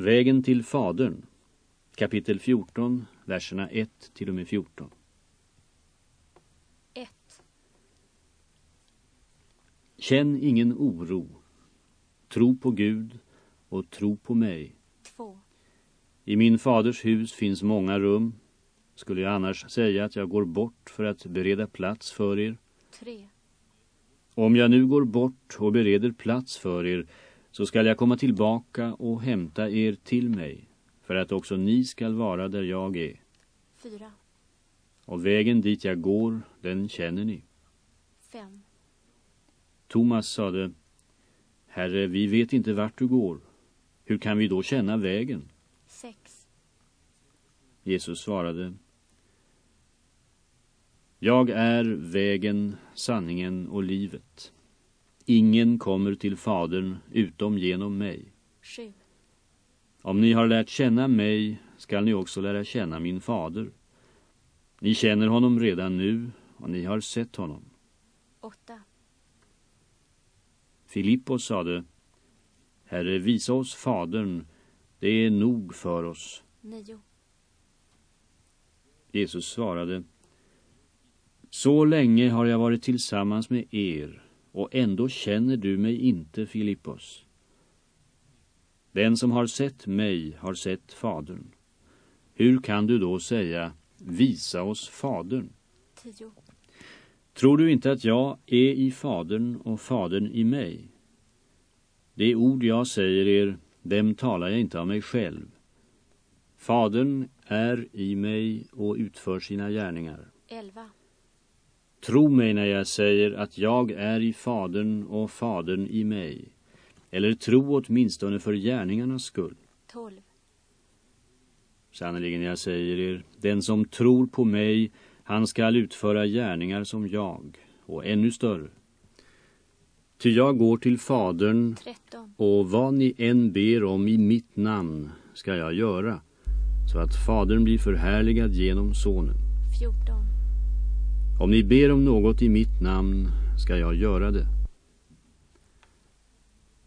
Vägen till fadern. Kapitel 14, verserna 1 till och med 14. 1, Känn ingen oro. Tro på Gud och tro på mig. 2, I min faders hus finns många rum. Skulle jag annars säga att jag går bort för att bereda plats för er? 3, Om jag nu går bort och bereder plats för er så skall jag komma tillbaka och hämta er till mig för att också ni skall vara där jag är. 4, Och vägen dit jag går, den känner ni. 5, Thomas sade, Herre, vi vet inte vart du går. Hur kan vi då känna vägen? 6, Jesus svarade, Jag är vägen, sanningen och livet. Ingen kommer till Fadern utom genom mig. 7, Om ni har lärt känna mig skall ni också lära känna min fader. Ni känner honom redan nu och ni har sett honom. 8, Filippos sade, Herre, visa oss fadern, det är nog för oss. 9, Jesus svarade, Så länge har jag varit tillsammans med er och ändå känner du mig inte, Filippos. Den som har sett mig har sett fadern. Hur kan du då säga, visa oss fadern? 10, Tror du inte att jag är i fadern och fadern i mig? Det ord jag säger er, dem talar jag inte av mig själv. Fadern är i mig och utför sina gärningar. 11, Tro mig när jag säger att jag är i fadern och fadern i mig. Eller tro åtminstone för gärningarnas skull. 12, Sannerligen jag säger er, den som tror på mig, han skall utföra gärningar som jag, och ännu större. Ty jag går till fadern, 13, och vad ni än ber om i mitt namn ska jag göra, så att fadern blir förhärligad genom sonen. 14, om ni ber om något i mitt namn ska jag göra det.